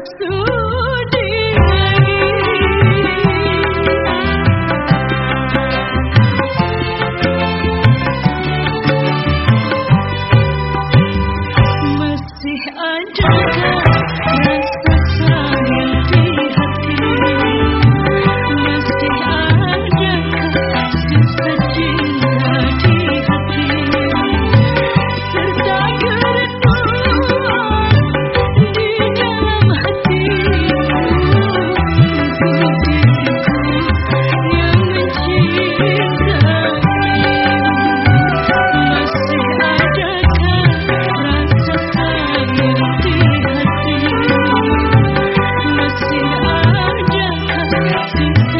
Soon. to